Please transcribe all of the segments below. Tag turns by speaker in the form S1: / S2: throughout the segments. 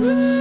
S1: Ooh.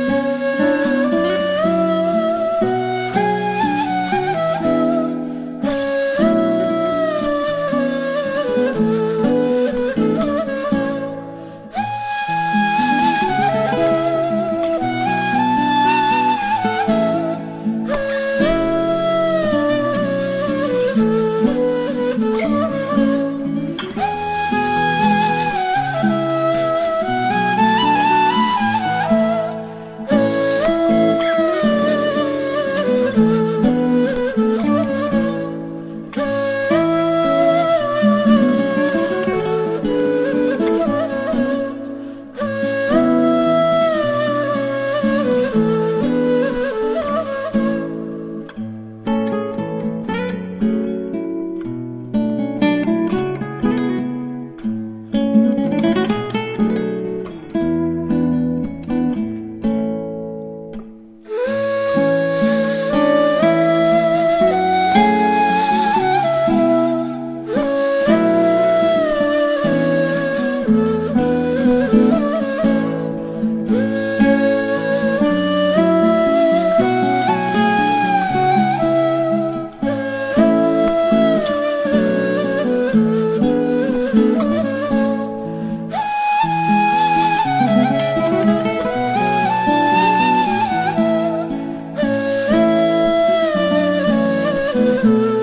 S1: You.